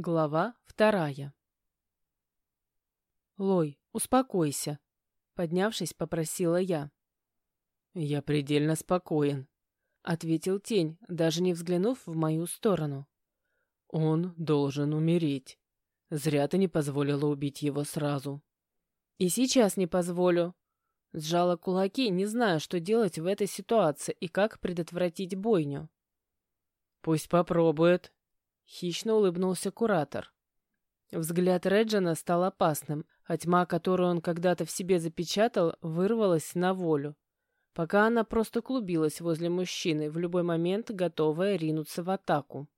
Глава вторая. «Лой, успокойся», — поднявшись, попросила я. «Я предельно спокоен», — ответил тень, даже не взглянув в мою сторону. «Он должен умереть. Зря ты не позволила убить его сразу». «И сейчас не позволю». Сжала кулаки, не зная, что делать в этой ситуации и как предотвратить бойню. «Пусть попробует», Хищно улыбнулся куратор. Взгляд Реджина стал опасным, а тьма, которую он когда-то в себе запечатал, вырвалась на волю. Пока она просто клубилась возле мужчины, в любой момент готовая ринуться в атаку.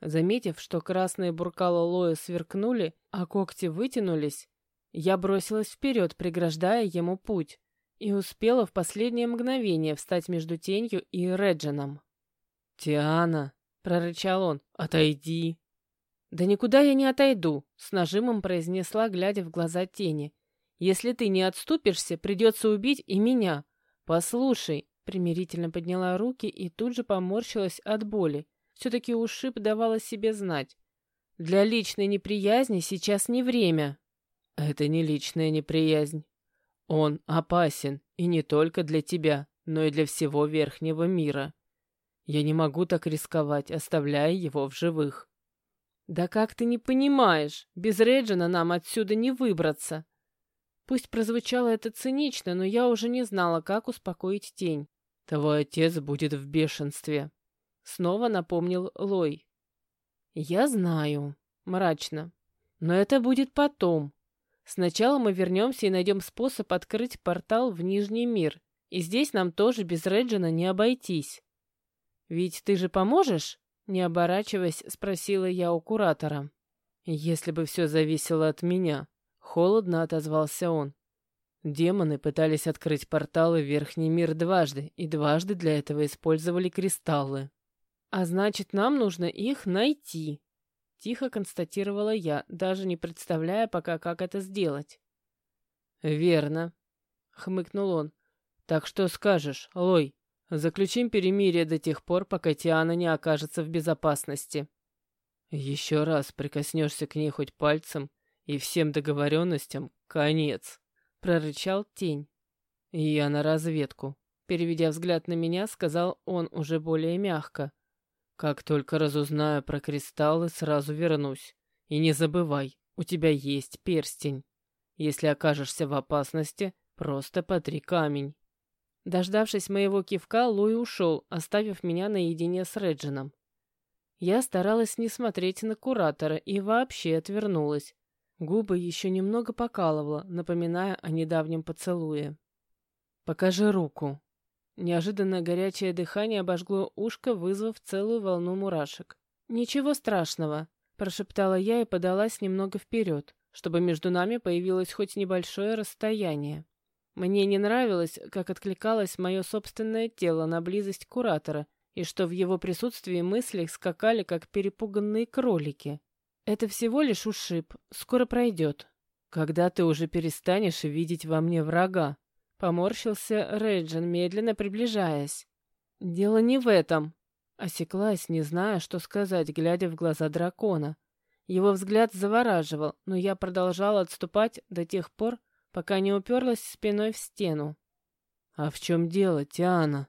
Заметив, что красные буркала Лоя сверкнули, а когти вытянулись, я бросилась вперед, преграждая ему путь, и успела в последнее мгновение встать между тенью и Реджином. «Тиана!» — прорычал он. «Отойди!» «Да никуда я не отойду», — с нажимом произнесла, глядя в глаза тени. «Если ты не отступишься, придется убить и меня. Послушай», — примирительно подняла руки и тут же поморщилась от боли. Все-таки ушиб давала себе знать. «Для личной неприязни сейчас не время». «Это не личная неприязнь. Он опасен, и не только для тебя, но и для всего верхнего мира. Я не могу так рисковать, оставляя его в живых. Да как ты не понимаешь? Без Реджина нам отсюда не выбраться. Пусть прозвучало это цинично, но я уже не знала, как успокоить тень. Твой отец будет в бешенстве. Снова напомнил Лой. Я знаю. Мрачно. Но это будет потом. Сначала мы вернемся и найдем способ открыть портал в Нижний мир. И здесь нам тоже без Реджина не обойтись. «Ведь ты же поможешь?» — не оборачиваясь, спросила я у куратора. «Если бы все зависело от меня», — холодно отозвался он. Демоны пытались открыть порталы в Верхний мир дважды, и дважды для этого использовали кристаллы. «А значит, нам нужно их найти», — тихо констатировала я, даже не представляя пока, как это сделать. «Верно», — хмыкнул он. «Так что скажешь, Лой?» Заключим перемирие до тех пор, пока Тиана не окажется в безопасности. Еще раз прикоснешься к ней хоть пальцем, и всем договоренностям конец, — прорычал тень. Я на разведку. Переведя взгляд на меня, сказал он уже более мягко. Как только разузнаю про кристаллы, сразу вернусь. И не забывай, у тебя есть перстень. Если окажешься в опасности, просто потри камень. Дождавшись моего кивка, Луи ушел, оставив меня наедине с Реджином. Я старалась не смотреть на куратора и вообще отвернулась. Губы еще немного покалывала, напоминая о недавнем поцелуе. «Покажи руку». Неожиданно горячее дыхание обожгло ушко, вызвав целую волну мурашек. «Ничего страшного», — прошептала я и подалась немного вперед, чтобы между нами появилось хоть небольшое расстояние. Мне не нравилось, как откликалось мое собственное тело на близость куратора, и что в его присутствии мысли скакали, как перепуганные кролики. Это всего лишь ушиб, скоро пройдет. Когда ты уже перестанешь видеть во мне врага? Поморщился Рейджин, медленно приближаясь. Дело не в этом. Осеклась, не зная, что сказать, глядя в глаза дракона. Его взгляд завораживал, но я продолжала отступать до тех пор, пока не уперлась спиной в стену. «А в чем дело, Тиана?»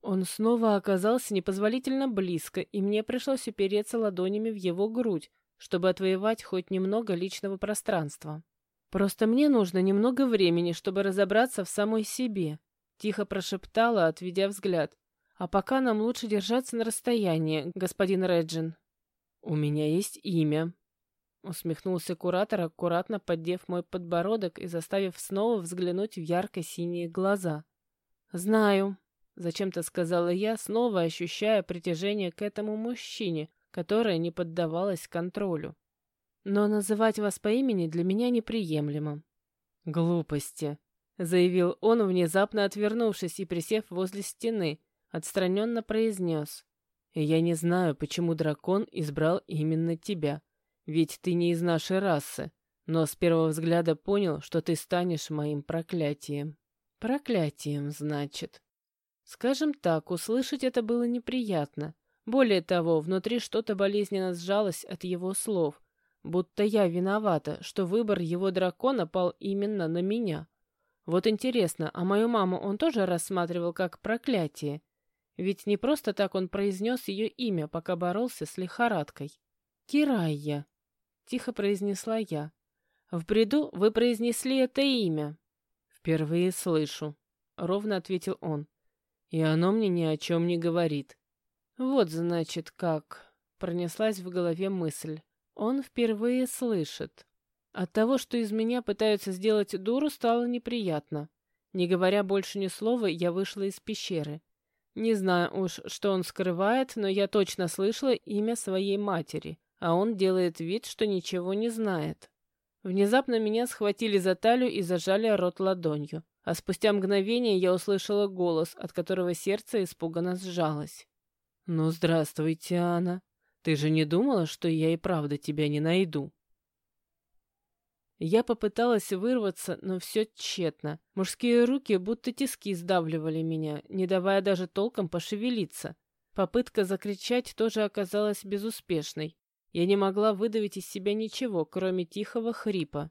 Он снова оказался непозволительно близко, и мне пришлось упереться ладонями в его грудь, чтобы отвоевать хоть немного личного пространства. «Просто мне нужно немного времени, чтобы разобраться в самой себе», — тихо прошептала, отведя взгляд. «А пока нам лучше держаться на расстоянии, господин Реджин». «У меня есть имя», Усмехнулся куратор, аккуратно поддев мой подбородок и заставив снова взглянуть в ярко-синие глаза. «Знаю», — зачем-то сказала я, снова ощущая притяжение к этому мужчине, которое не поддавалось контролю. «Но называть вас по имени для меня неприемлемо». «Глупости», — заявил он, внезапно отвернувшись и присев возле стены, отстраненно произнес. «Я не знаю, почему дракон избрал именно тебя». Ведь ты не из нашей расы, но с первого взгляда понял, что ты станешь моим проклятием. Проклятием, значит. Скажем так, услышать это было неприятно. Более того, внутри что-то болезненно сжалось от его слов, будто я виновата, что выбор его дракона пал именно на меня. Вот интересно, а мою маму он тоже рассматривал как проклятие? Ведь не просто так он произнес ее имя, пока боролся с лихорадкой. «Кирайя», — тихо произнесла я. «В бреду вы произнесли это имя». «Впервые слышу», — ровно ответил он. «И оно мне ни о чем не говорит». «Вот, значит, как...» — пронеслась в голове мысль. «Он впервые слышит». От того, что из меня пытаются сделать дуру, стало неприятно. Не говоря больше ни слова, я вышла из пещеры. Не знаю уж, что он скрывает, но я точно слышала имя своей матери, а он делает вид, что ничего не знает. Внезапно меня схватили за талию и зажали рот ладонью, а спустя мгновение я услышала голос, от которого сердце испуганно сжалось. «Ну, здравствуй, Тиана. Ты же не думала, что я и правда тебя не найду?» Я попыталась вырваться, но все тщетно. Мужские руки будто тиски сдавливали меня, не давая даже толком пошевелиться. Попытка закричать тоже оказалась безуспешной. Я не могла выдавить из себя ничего, кроме тихого хрипа.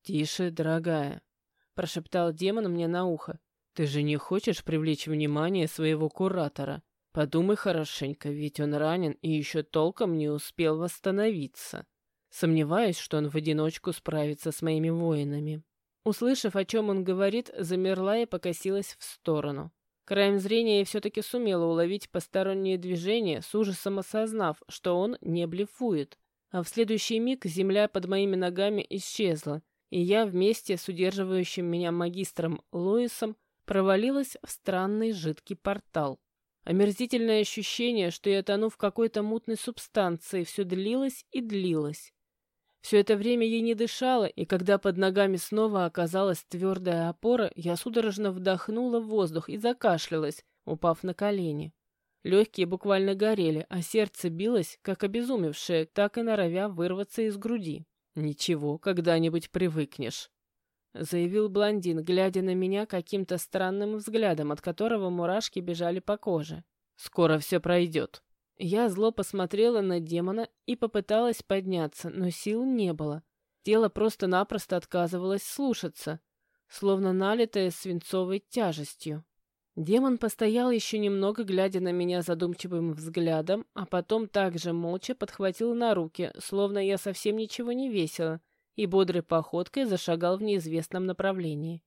«Тише, дорогая», — прошептал демон мне на ухо. «Ты же не хочешь привлечь внимание своего куратора? Подумай хорошенько, ведь он ранен и еще толком не успел восстановиться». Сомневаюсь, что он в одиночку справится с моими воинами. Услышав, о чем он говорит, замерла и покосилась в сторону. Краем зрения я все-таки сумела уловить посторонние движения, с ужасом осознав, что он не блефует. А в следующий миг земля под моими ногами исчезла, и я вместе с удерживающим меня магистром Луисом провалилась в странный жидкий портал. Омерзительное ощущение, что я тону в какой-то мутной субстанции, все длилось и длилось. Все это время я не дышала, и когда под ногами снова оказалась твердая опора, я судорожно вдохнула воздух и закашлялась, упав на колени. Легкие буквально горели, а сердце билось, как обезумевшее, так и норовя вырваться из груди. «Ничего, когда-нибудь привыкнешь», — заявил блондин, глядя на меня каким-то странным взглядом, от которого мурашки бежали по коже. «Скоро все пройдет». Я зло посмотрела на демона и попыталась подняться, но сил не было. Тело просто-напросто отказывалось слушаться, словно налитое свинцовой тяжестью. Демон постоял еще немного, глядя на меня задумчивым взглядом, а потом также молча подхватил на руки, словно я совсем ничего не весила, и бодрой походкой зашагал в неизвестном направлении.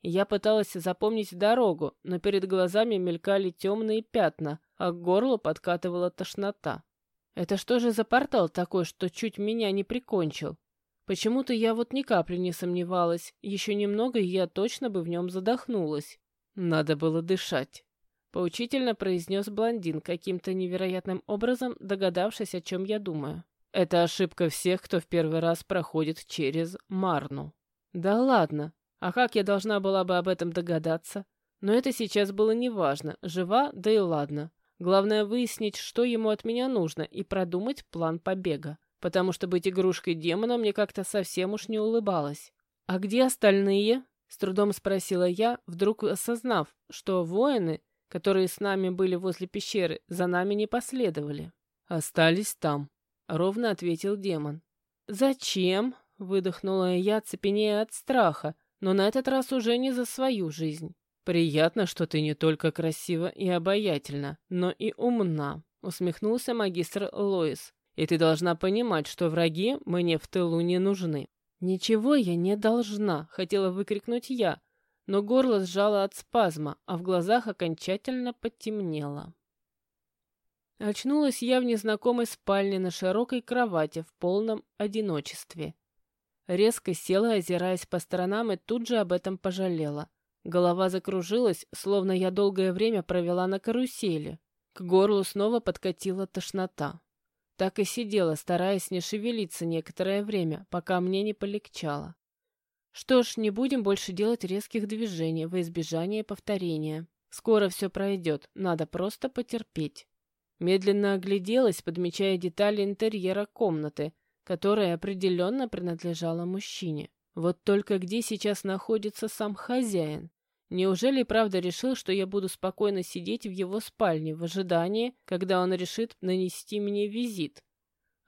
Я пыталась запомнить дорогу, но перед глазами мелькали темные пятна, а к горлу подкатывала тошнота. Это что же за портал такой, что чуть меня не прикончил? Почему-то я вот ни капли не сомневалась. Еще немного, и я точно бы в нем задохнулась. Надо было дышать. Поучительно произнес блондин, каким-то невероятным образом догадавшись, о чем я думаю. Это ошибка всех, кто в первый раз проходит через Марну. Да ладно. А как я должна была бы об этом догадаться? Но это сейчас было неважно. Жива, да и ладно. Главное выяснить, что ему от меня нужно, и продумать план побега. Потому что быть игрушкой демона мне как-то совсем уж не улыбалось. «А где остальные?» — с трудом спросила я, вдруг осознав, что воины, которые с нами были возле пещеры, за нами не последовали. «Остались там», — ровно ответил демон. «Зачем?» — выдохнула я, цепенея от страха, но на этот раз уже не за свою жизнь. «Приятно, что ты не только красива и обаятельна, но и умна», — усмехнулся магистр Лоис. «И ты должна понимать, что враги мне в тылу не нужны». «Ничего я не должна», — хотела выкрикнуть я, но горло сжало от спазма, а в глазах окончательно потемнело. Очнулась я в незнакомой спальне на широкой кровати в полном одиночестве. Резко села, озираясь по сторонам, и тут же об этом пожалела. Голова закружилась, словно я долгое время провела на карусели. К горлу снова подкатила тошнота. Так и сидела, стараясь не шевелиться некоторое время, пока мне не полегчало. Что ж, не будем больше делать резких движений во избежание повторения. Скоро все пройдет, надо просто потерпеть. Медленно огляделась, подмечая детали интерьера комнаты, которая определенно принадлежала мужчине. Вот только где сейчас находится сам хозяин? Неужели правда решил, что я буду спокойно сидеть в его спальне в ожидании, когда он решит нанести мне визит?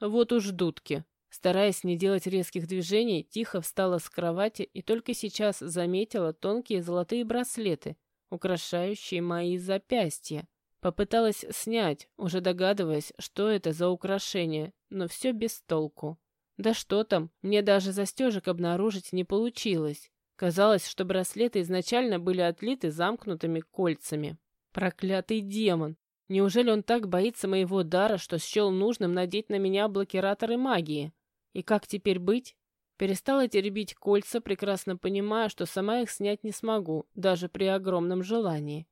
Вот уж дудки. Стараясь не делать резких движений, тихо встала с кровати и только сейчас заметила тонкие золотые браслеты, украшающие мои запястья. Попыталась снять, уже догадываясь, что это за украшение, но все без толку. Да что там, мне даже застежек обнаружить не получилось. Казалось, что браслеты изначально были отлиты замкнутыми кольцами. Проклятый демон! Неужели он так боится моего дара, что счел нужным надеть на меня блокираторы магии? И как теперь быть? Перестала теребить кольца, прекрасно понимая, что сама их снять не смогу, даже при огромном желании.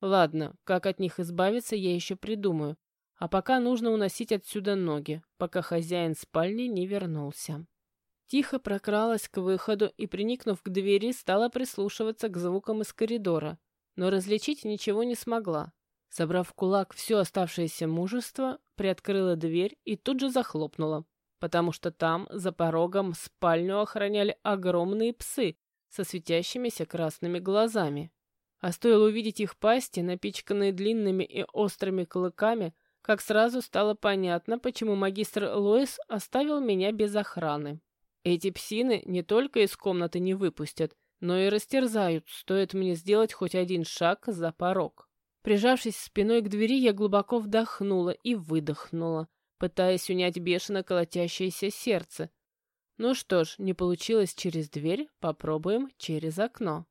Ладно, как от них избавиться, я еще придумаю. А пока нужно уносить отсюда ноги, пока хозяин спальни не вернулся. Тихо прокралась к выходу и, приникнув к двери, стала прислушиваться к звукам из коридора, но различить ничего не смогла. Собрав в кулак все оставшееся мужество, приоткрыла дверь и тут же захлопнула, потому что там, за порогом, спальню охраняли огромные псы со светящимися красными глазами. А стоило увидеть их пасти, напичканные длинными и острыми клыками, как сразу стало понятно, почему магистр Лоис оставил меня без охраны. Эти псины не только из комнаты не выпустят, но и растерзают, стоит мне сделать хоть один шаг за порог. Прижавшись спиной к двери, я глубоко вдохнула и выдохнула, пытаясь унять бешено колотящееся сердце. Ну что ж, не получилось через дверь, попробуем через окно.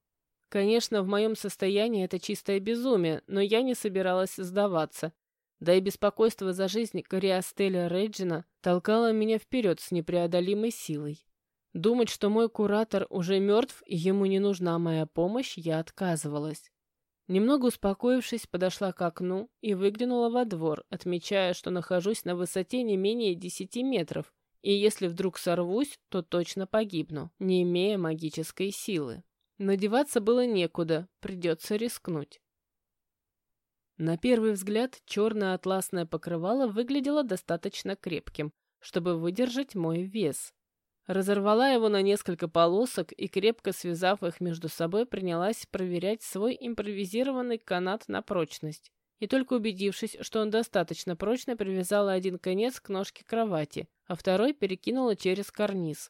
Конечно, в моем состоянии это чистое безумие, но я не собиралась сдаваться. Да и беспокойство за жизнь Кориастеля Реджина толкало меня вперед с непреодолимой силой. Думать, что мой куратор уже мертв и ему не нужна моя помощь, я отказывалась. Немного успокоившись, подошла к окну и выглянула во двор, отмечая, что нахожусь на высоте не менее десяти метров, и если вдруг сорвусь, то точно погибну, не имея магической силы. Надеваться было некуда, придется рискнуть. На первый взгляд черное атласное покрывало выглядело достаточно крепким, чтобы выдержать мой вес. Разорвала его на несколько полосок и, крепко связав их между собой, принялась проверять свой импровизированный канат на прочность. И только убедившись, что он достаточно прочно, привязала один конец к ножке кровати, а второй перекинула через карниз.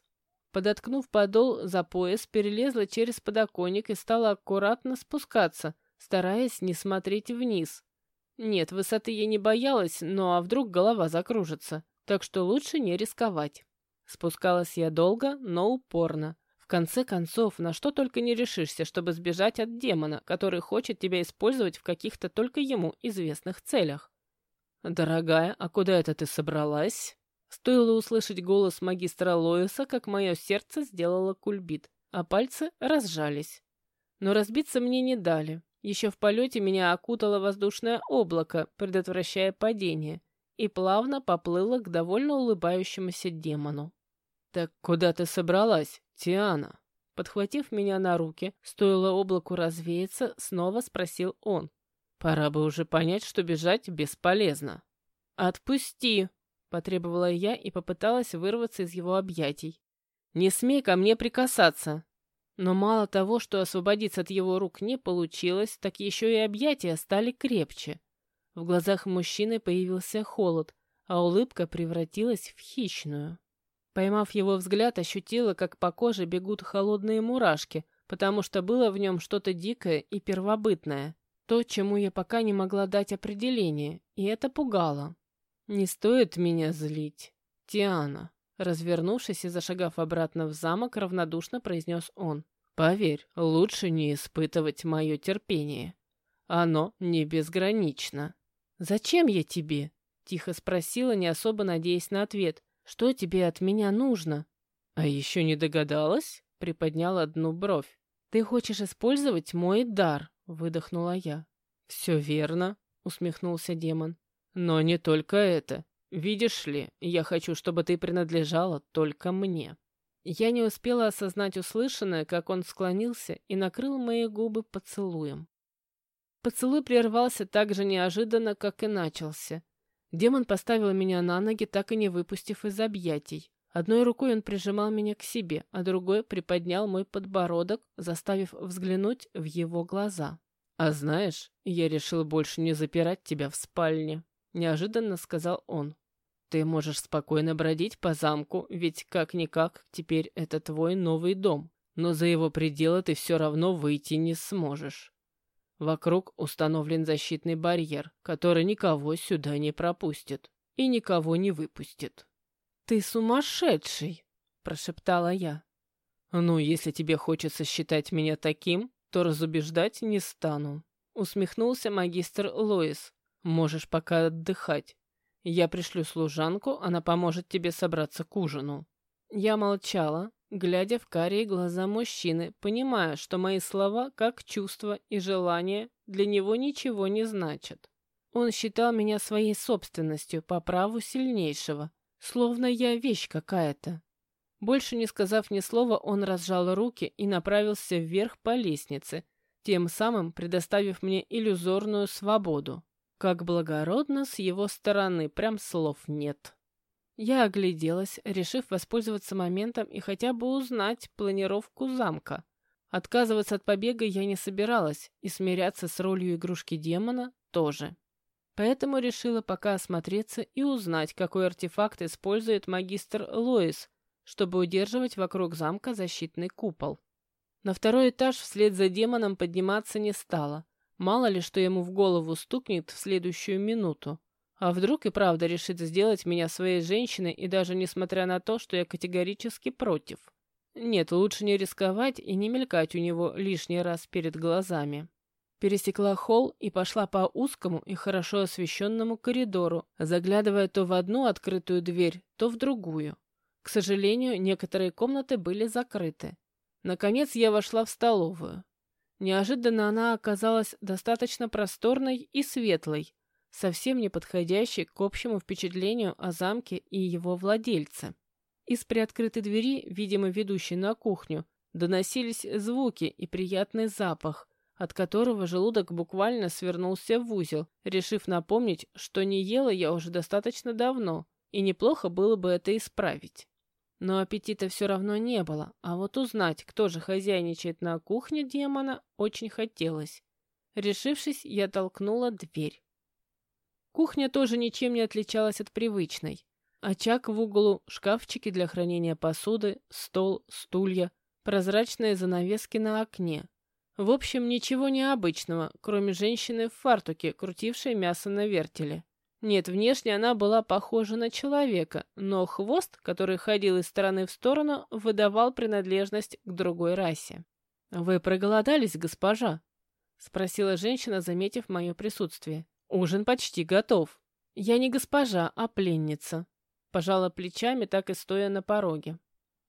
Подоткнув подол за пояс, перелезла через подоконник и стала аккуратно спускаться, стараясь не смотреть вниз. Нет, высоты я не боялась, но а вдруг голова закружится, так что лучше не рисковать. Спускалась я долго, но упорно. В конце концов, на что только не решишься, чтобы сбежать от демона, который хочет тебя использовать в каких-то только ему известных целях. «Дорогая, а куда это ты собралась?» Стоило услышать голос магистра Лоиса, как мое сердце сделало кульбит, а пальцы разжались. Но разбиться мне не дали. Еще в полете меня окутало воздушное облако, предотвращая падение, и плавно поплыло к довольно улыбающемуся демону. «Так куда ты собралась, Тиана?» Подхватив меня на руки, стоило облаку развеяться, снова спросил он. «Пора бы уже понять, что бежать бесполезно». «Отпусти!» — потребовала я и попыталась вырваться из его объятий. «Не смей ко мне прикасаться!» Но мало того, что освободиться от его рук не получилось, так еще и объятия стали крепче. В глазах мужчины появился холод, а улыбка превратилась в хищную. Поймав его взгляд, ощутила, как по коже бегут холодные мурашки, потому что было в нем что-то дикое и первобытное. То, чему я пока не могла дать определение, и это пугало. «Не стоит меня злить, Тиана», Развернувшись и зашагав обратно в замок, равнодушно произнес он. «Поверь, лучше не испытывать мое терпение. Оно не безгранично». «Зачем я тебе?» — тихо спросила, не особо надеясь на ответ. «Что тебе от меня нужно?» «А еще не догадалась?» — приподнял одну бровь. «Ты хочешь использовать мой дар?» — выдохнула я. «Все верно», — усмехнулся демон. «Но не только это. «Видишь ли, я хочу, чтобы ты принадлежала только мне». Я не успела осознать услышанное, как он склонился и накрыл мои губы поцелуем. Поцелуй прервался так же неожиданно, как и начался. Демон поставил меня на ноги, так и не выпустив из объятий. Одной рукой он прижимал меня к себе, а другой приподнял мой подбородок, заставив взглянуть в его глаза. «А знаешь, я решил больше не запирать тебя в спальне», — неожиданно сказал он. «Ты можешь спокойно бродить по замку, ведь как-никак теперь это твой новый дом, но за его пределы ты все равно выйти не сможешь. Вокруг установлен защитный барьер, который никого сюда не пропустит и никого не выпустит. «Ты сумасшедший!» — прошептала я. «Ну, если тебе хочется считать меня таким, то разубеждать не стану», — усмехнулся магистр Лоис. «Можешь пока отдыхать. Я пришлю служанку, она поможет тебе собраться к ужину». Я молчала, глядя в карие глаза мужчины, понимая, что мои слова, как чувства и желания, для него ничего не значат. Он считал меня своей собственностью по праву сильнейшего, словно я вещь какая-то. Больше не сказав ни слова, он разжал руки и направился вверх по лестнице, тем самым предоставив мне иллюзорную свободу. Как благородно с его стороны, прям слов нет. Я огляделась, решив воспользоваться моментом и хотя бы узнать планировку замка. Отказываться от побега я не собиралась, и смиряться с ролью игрушки демона тоже. Поэтому решила пока осмотреться и узнать, какой артефакт использует магистр Лоис, чтобы удерживать вокруг замка защитный купол. На второй этаж вслед за демоном подниматься не стала. Мало ли, что ему в голову стукнет в следующую минуту. А вдруг и правда решит сделать меня своей женщиной, и даже несмотря на то, что я категорически против. Нет, лучше не рисковать и не мелькать у него лишний раз перед глазами. Пересекла холл и пошла по узкому и хорошо освещенному коридору, заглядывая то в одну открытую дверь, то в другую. К сожалению, некоторые комнаты были закрыты. Наконец я вошла в столовую. Неожиданно она оказалась достаточно просторной и светлой, совсем не подходящий к общему впечатлению о замке и его владельце. Из приоткрытой двери, видимо, ведущей на кухню, доносились звуки и приятный запах, от которого желудок буквально свернулся в узел, решив напомнить, что не ела я уже достаточно давно, и неплохо было бы это исправить. Но аппетита все равно не было, а вот узнать, кто же хозяйничает на кухне демона, очень хотелось. Решившись, я толкнула дверь. Кухня тоже ничем не отличалась от привычной. Очаг в углу, шкафчики для хранения посуды, стол, стулья, прозрачные занавески на окне. В общем, ничего необычного, кроме женщины в фартуке, крутившей мясо на вертеле. Нет, внешне она была похожа на человека, но хвост, который ходил из стороны в сторону, выдавал принадлежность к другой расе. «Вы проголодались, госпожа?» — спросила женщина, заметив мое присутствие. «Ужин почти готов. Я не госпожа, а пленница», — пожала плечами, так и стоя на пороге.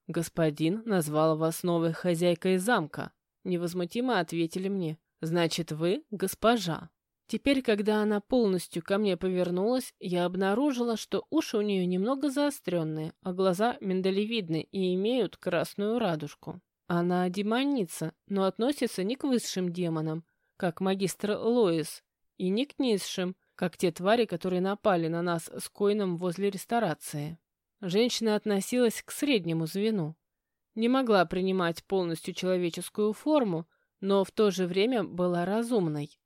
«Господин назвал вас новой хозяйкой замка», — невозмутимо ответили мне. «Значит, вы госпожа». Теперь, когда она полностью ко мне повернулась, я обнаружила, что уши у нее немного заостренные, а глаза миндалевидны и имеют красную радужку. Она демоница, но относится не к высшим демонам, как магистр Лоис, и не к низшим, как те твари, которые напали на нас с Койном возле ресторации. Женщина относилась к среднему звену. Не могла принимать полностью человеческую форму, но в то же время была разумной.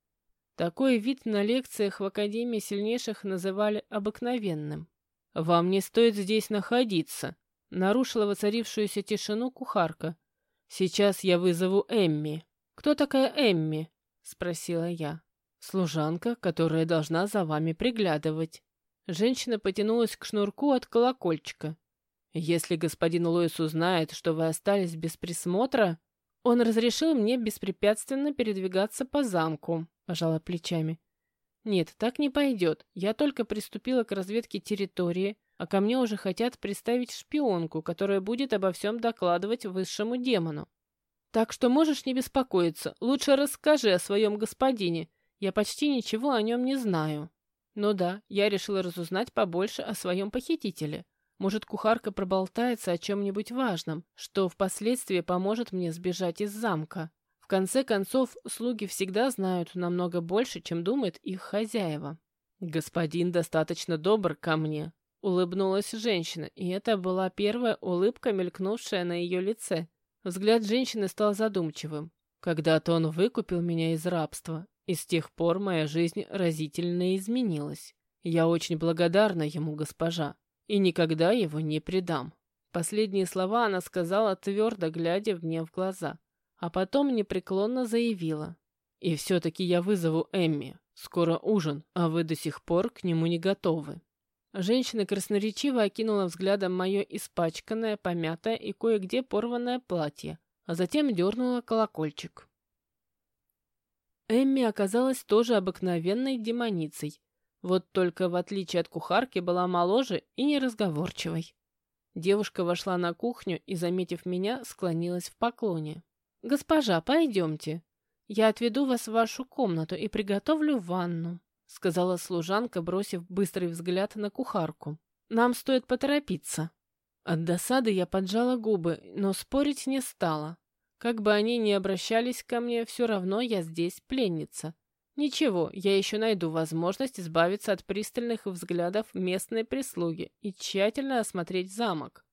Такой вид на лекциях в Академии сильнейших называли обыкновенным. «Вам не стоит здесь находиться», — нарушила воцарившуюся тишину кухарка. «Сейчас я вызову Эмми». «Кто такая Эмми?» — спросила я. Служанка, которая должна за вами приглядывать. Женщина потянулась к шнурку от колокольчика. Если господин Лоис узнает, что вы остались без присмотра, он разрешил мне беспрепятственно передвигаться по замку, пожала плечами. Нет, так не пойдет. Я только приступила к разведке территории, а ко мне уже хотят приставить шпионку, которая будет обо всем докладывать высшему демону. Так что можешь не беспокоиться. Лучше расскажи о своем господине. Я почти ничего о нем не знаю. Ну да, я решила разузнать побольше о своем похитителе. Может, кухарка проболтается о чем-нибудь важном, что впоследствии поможет мне сбежать из замка. В конце концов, слуги всегда знают намного больше, чем думает их хозяева. Господин достаточно добр ко мне. улыбнулась женщина, и это была первая улыбка, мелькнувшая на ее лице. Взгляд женщины стал задумчивым. Когда-то он выкупил меня из рабства, и с тех пор моя жизнь разительно изменилась. Я очень благодарна ему, госпожа, и никогда его не предам. Последние слова она сказала, твердо глядя мне в глаза, а потом непреклонно заявила. «И все-таки я вызову Эмми. Скоро ужин, а вы до сих пор к нему не готовы». Женщина красноречиво окинула взглядом мое испачканное, помятое и кое-где порванное платье, а затем дернула колокольчик. Эмми оказалась тоже обыкновенной демоницей, вот только в отличие от кухарки была моложе и неразговорчивой. Девушка вошла на кухню и, заметив меня, склонилась в поклоне. «Госпожа, пойдемте. Я отведу вас в вашу комнату и приготовлю ванну», сказала служанка, бросив быстрый взгляд на кухарку. «Нам стоит поторопиться». От досады я поджала губы, но спорить не стала. Как бы они ни обращались ко мне, все равно я здесь пленница. Ничего, я еще найду возможность избавиться от пристальных взглядов местной прислуги и тщательно осмотреть замок.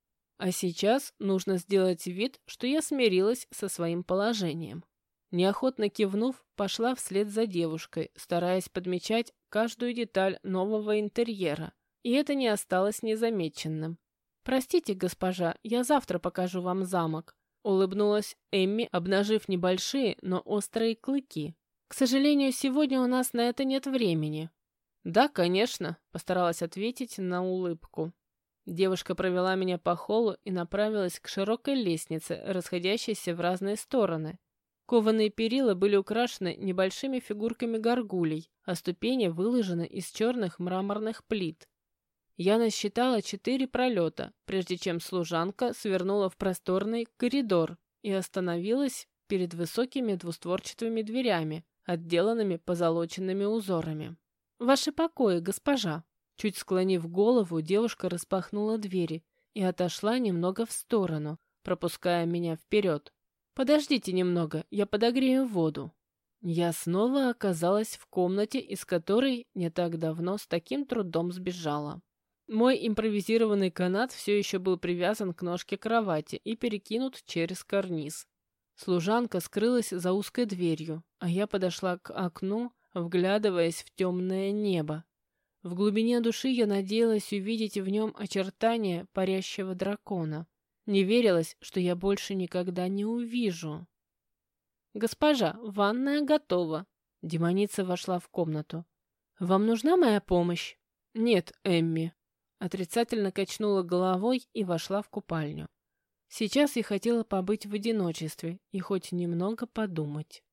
А сейчас нужно сделать вид, что я смирилась со своим положением. Неохотно кивнув, пошла вслед за девушкой, стараясь подмечать каждую деталь нового интерьера, и это не осталось незамеченным. «Простите, госпожа, я завтра покажу вам замок», Улыбнулась Эмми, обнажив небольшие, но острые клыки. «К сожалению, сегодня у нас на это нет времени». «Да, конечно», — постаралась ответить на улыбку. Девушка провела меня по холлу и направилась к широкой лестнице, расходящейся в разные стороны. Кованые перила были украшены небольшими фигурками горгулей, а ступени выложены из черных мраморных плит. Я насчитала четыре пролета, прежде чем служанка свернула в просторный коридор и остановилась перед высокими двустворчатыми дверями, отделанными позолоченными узорами. «Ваши покои, госпожа!» Чуть склонив голову, девушка распахнула двери и отошла немного в сторону, пропуская меня вперед. «Подождите немного, я подогрею воду». Я снова оказалась в комнате, из которой не так давно с таким трудом сбежала. Мой импровизированный канат все еще был привязан к ножке кровати и перекинут через карниз. Служанка скрылась за узкой дверью, а я подошла к окну, вглядываясь в темное небо. В глубине души я надеялась увидеть в нем очертания парящего дракона. Не верилось, что я больше никогда не увижу. «Госпожа, ванная готова!» Демоница вошла в комнату. «Вам нужна моя помощь?» «Нет, Эмми», Отрицательно качнула головой и вошла в купальню. Сейчас я хотела побыть в одиночестве и хоть немного подумать.